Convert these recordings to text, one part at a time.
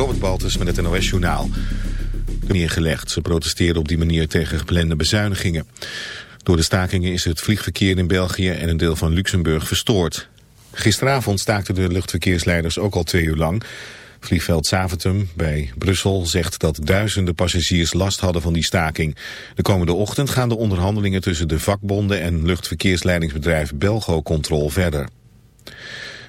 Robert Baltus met het NOS Journaal. Neergelegd. Ze protesteren op die manier tegen geplande bezuinigingen. Door de stakingen is het vliegverkeer in België en een deel van Luxemburg verstoord. Gisteravond staakten de luchtverkeersleiders ook al twee uur lang. Vliegveld Zaventem bij Brussel zegt dat duizenden passagiers last hadden van die staking. De komende ochtend gaan de onderhandelingen tussen de vakbonden en luchtverkeersleidingsbedrijf Belgo Control verder.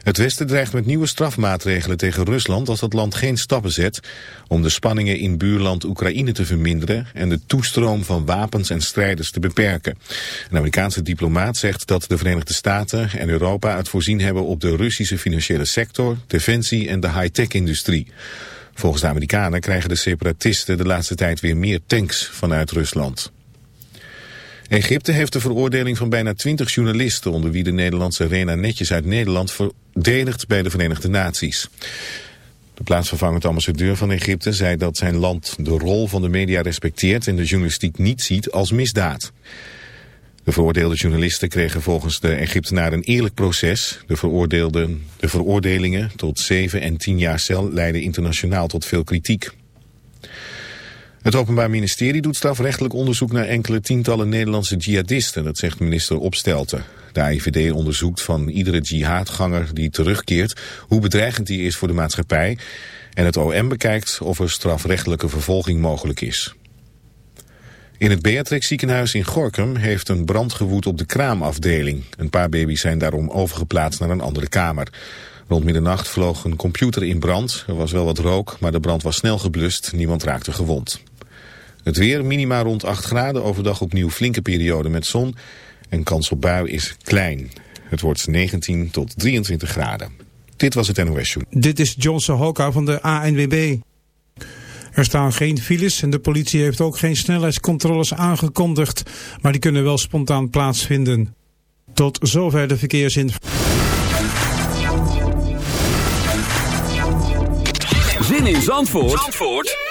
Het Westen dreigt met nieuwe strafmaatregelen tegen Rusland als dat land geen stappen zet om de spanningen in buurland Oekraïne te verminderen en de toestroom van wapens en strijders te beperken. Een Amerikaanse diplomaat zegt dat de Verenigde Staten en Europa het voorzien hebben op de Russische financiële sector, defensie en de high-tech-industrie. Volgens de Amerikanen krijgen de separatisten de laatste tijd weer meer tanks vanuit Rusland. Egypte heeft de veroordeling van bijna twintig journalisten... onder wie de Nederlandse Rena Netjes uit Nederland... verdedigd bij de Verenigde Naties. De plaatsvervangend ambassadeur van Egypte zei dat zijn land de rol van de media respecteert... en de journalistiek niet ziet als misdaad. De veroordeelde journalisten kregen volgens de Egyptenaren een eerlijk proces. De, veroordeelden, de veroordelingen tot zeven en tien jaar cel leidden internationaal tot veel kritiek. Het Openbaar Ministerie doet strafrechtelijk onderzoek naar enkele tientallen Nederlandse jihadisten, dat zegt minister Opstelten. De AIVD onderzoekt van iedere jihadganger die terugkeert hoe bedreigend die is voor de maatschappij. En het OM bekijkt of er strafrechtelijke vervolging mogelijk is. In het Beatrix ziekenhuis in Gorkum heeft een brand gewoed op de kraamafdeling. Een paar baby's zijn daarom overgeplaatst naar een andere kamer. Rond middernacht vloog een computer in brand. Er was wel wat rook, maar de brand was snel geblust. Niemand raakte gewond. Het weer, minima rond 8 graden, overdag opnieuw flinke periode met zon. En kans op bui is klein. Het wordt 19 tot 23 graden. Dit was het NOS Show. Dit is Johnson Hoka van de ANWB. Er staan geen files en de politie heeft ook geen snelheidscontroles aangekondigd. Maar die kunnen wel spontaan plaatsvinden. Tot zover de verkeersinformatie. Zin in Zandvoort? Zandvoort?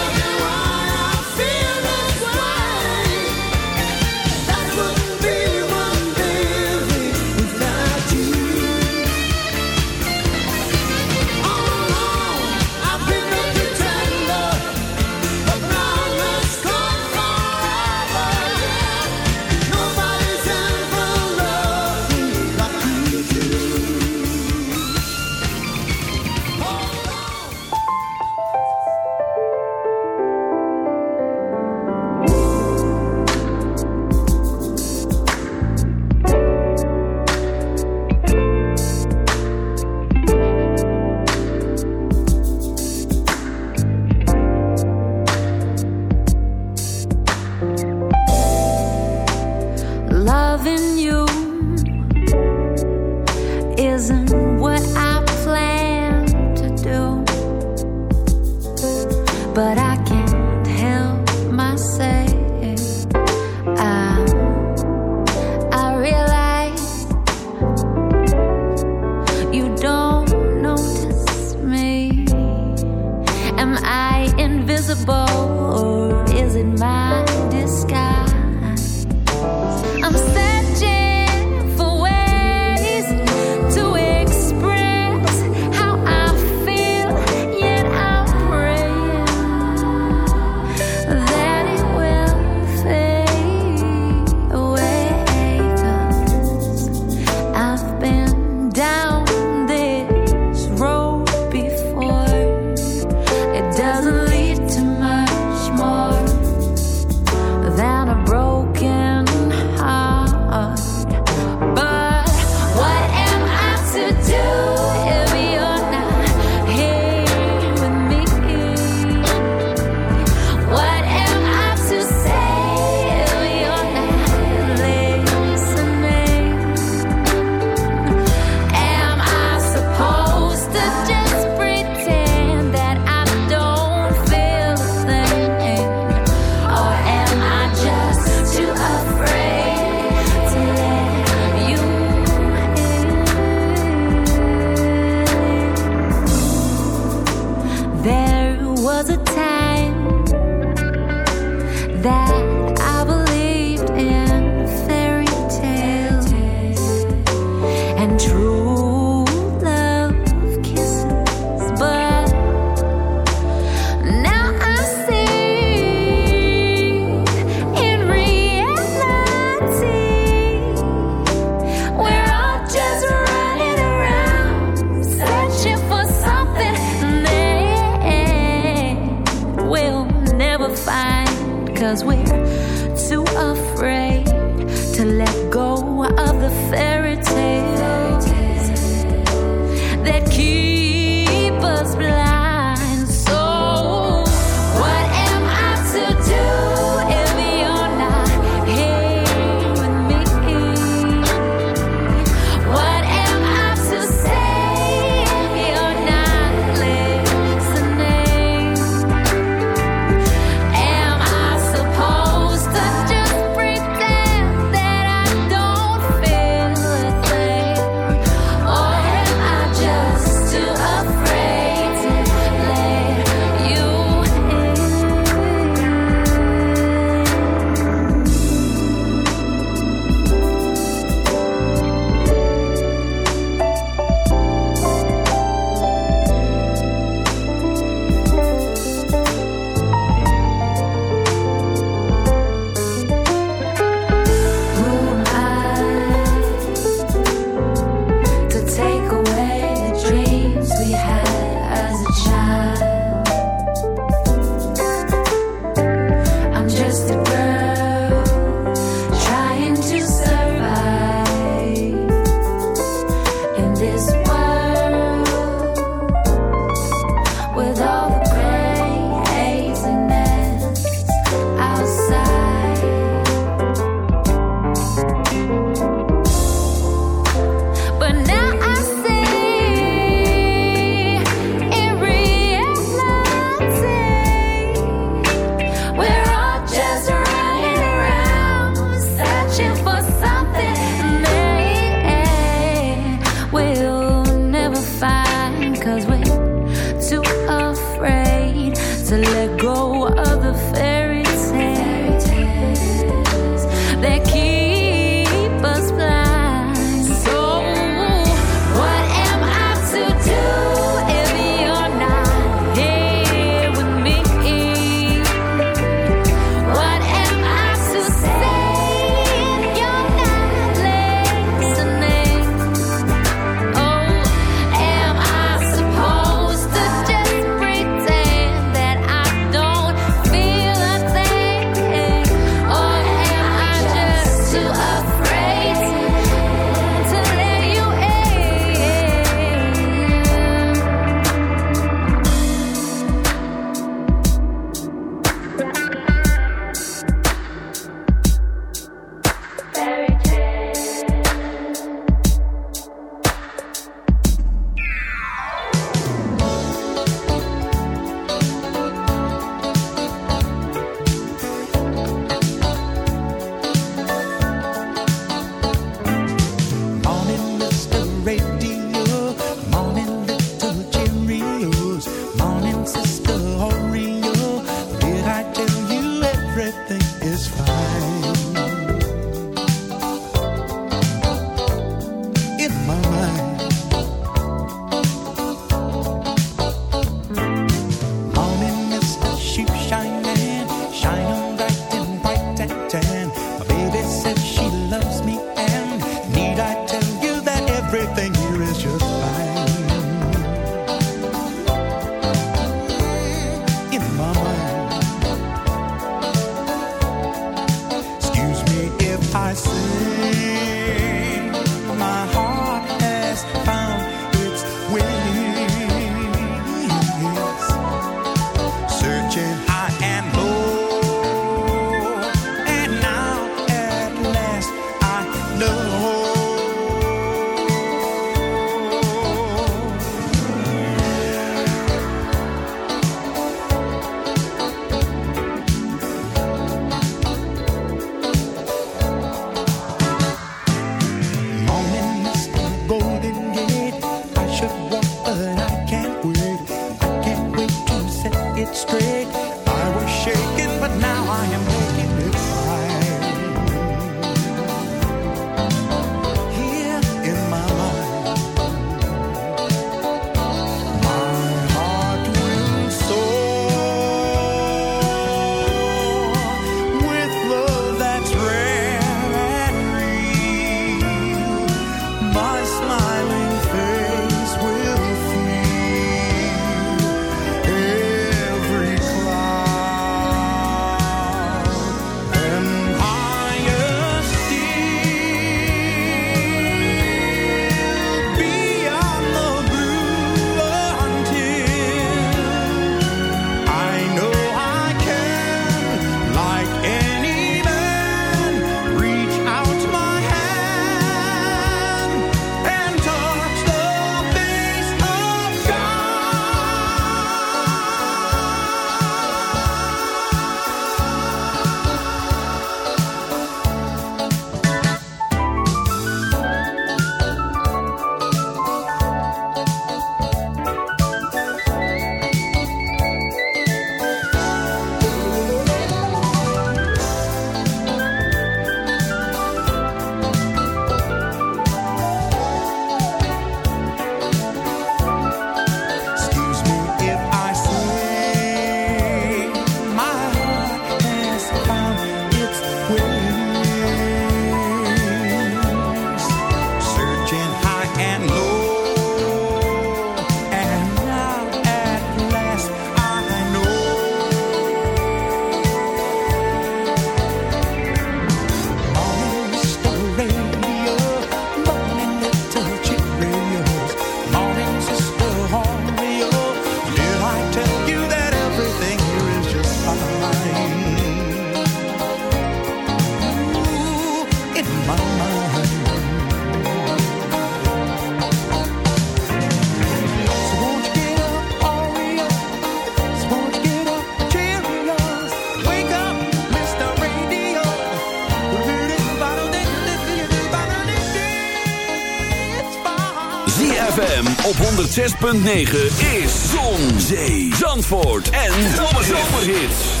106.9 is Zon, Zee, Zandvoort en Zomerhits.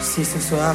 Si ce soir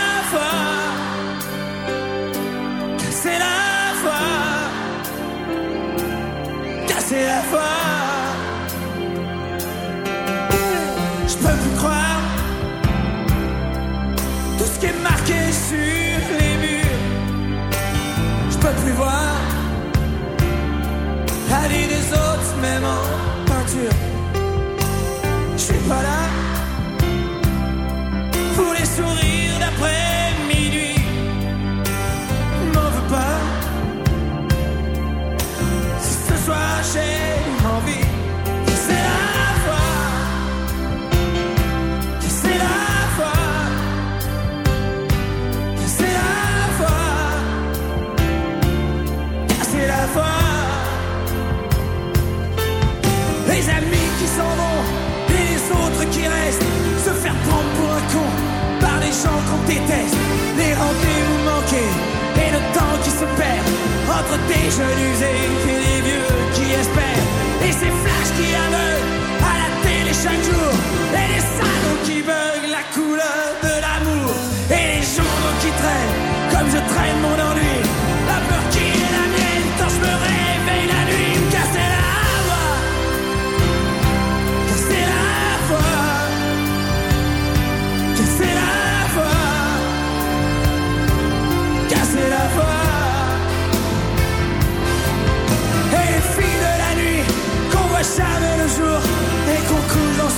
je suis déteste Les rendez-vous manqués. Et le temps qui se perd Entre des jeunes usés et les vieux qui espèrent. Et ces flashs qui aveuglent à la télé chaque jour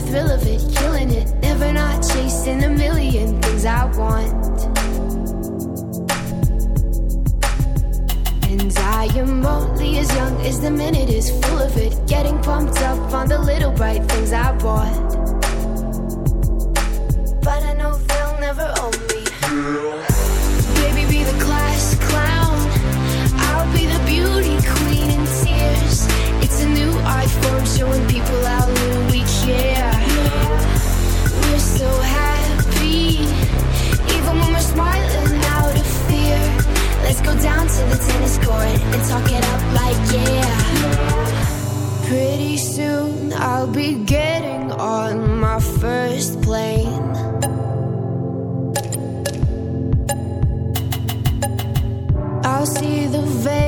the thrill of it, killing it. Never not chasing a million things I want. And I am only as young as the minute is full of it. Getting pumped up on the little bright things I bought. to the tennis court and talk it up like yeah. Pretty soon I'll be getting on my first plane. I'll see the veil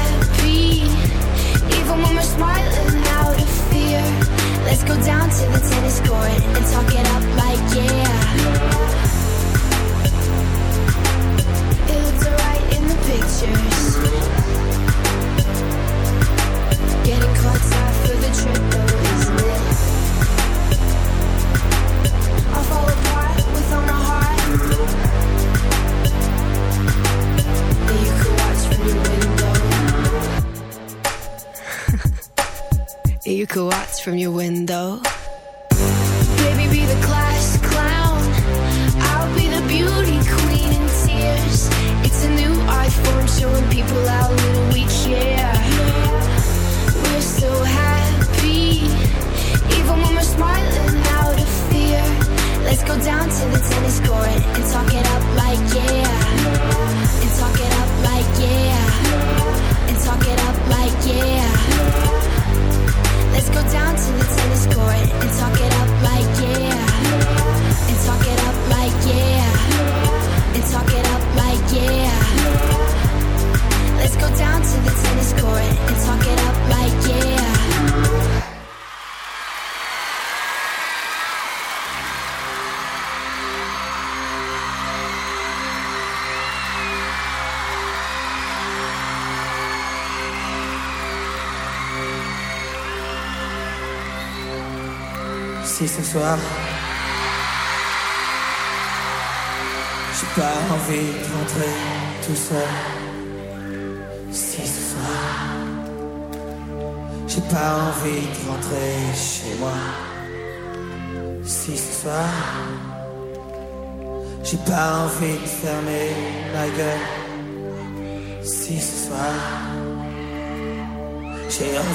Come we're smiling out of fear. Let's go down to the tennis court and talk it up like yeah. In the pictures.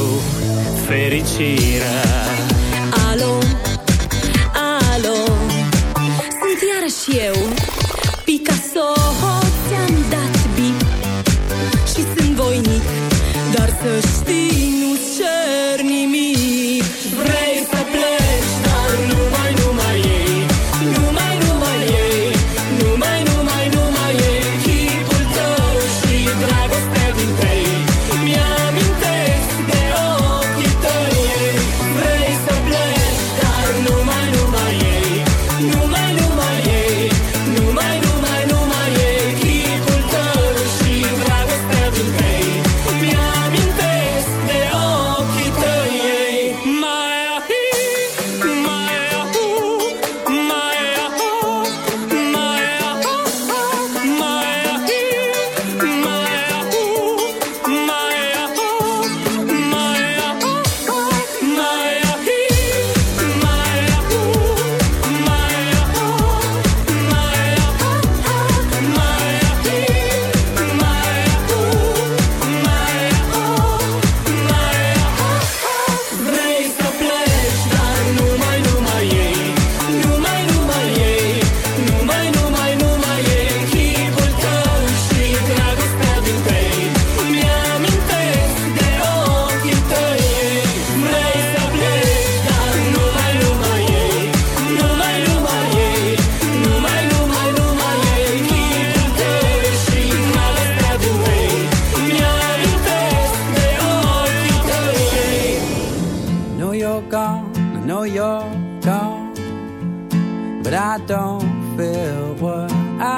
tău fericirea. Alo, alo, sunt iarăși eu.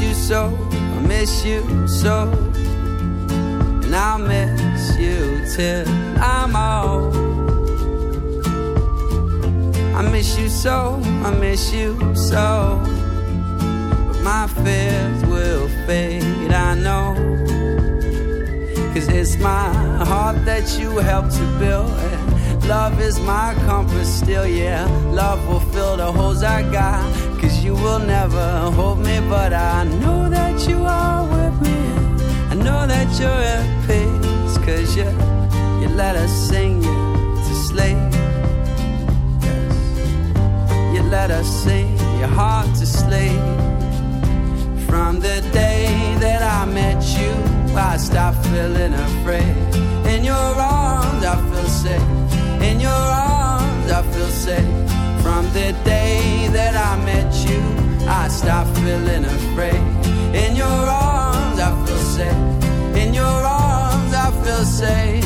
you so, I miss you so. And I'll miss you till I'm old. I miss you so, I miss you so. But my fears will fade, I know. Cause it's my heart that you helped to build. And love is my compass still, yeah. Love will fill the holes I got. Cause you will never hold me, but I know that you are with me. I know that you're at peace. Cause you, you let us sing you to sleep. You let us sing your heart to sleep. From the day that I met you, I stopped feeling afraid. In your arms, I feel safe. In your arms, I feel safe. From the day I stopped feeling afraid. In your arms, I feel safe. In your arms, I feel safe.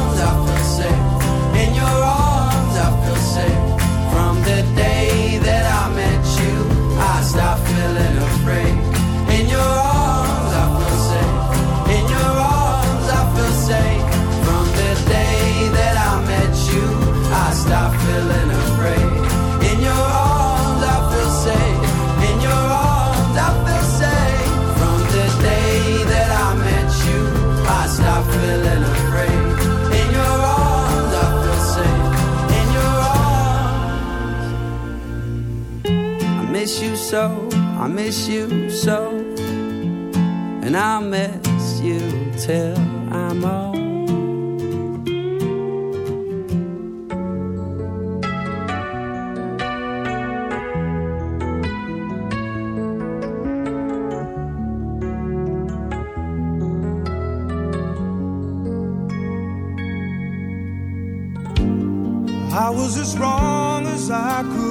so. I miss you so. And I'll miss you till I'm old. I was as wrong as I could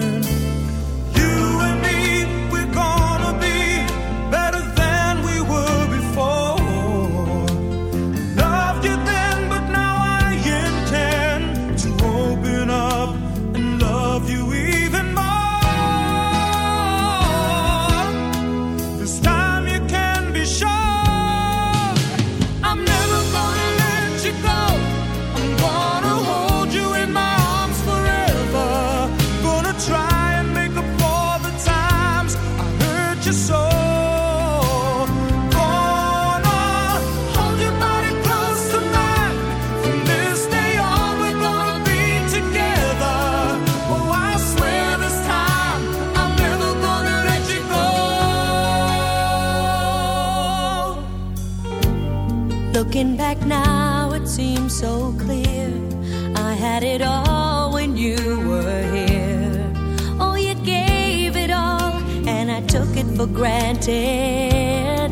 For granted.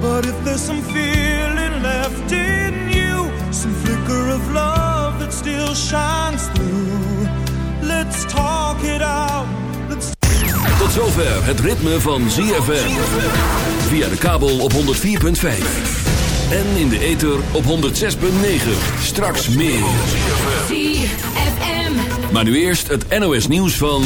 But if there's some feeling left in you, some flicker of love that still shines through, let's talk it out. Let's Tot zover het ritme van ZFM. Via de kabel op 104.5. En in de ether op 106.9. Straks meer. ZFM. Maar nu eerst het NOS nieuws van...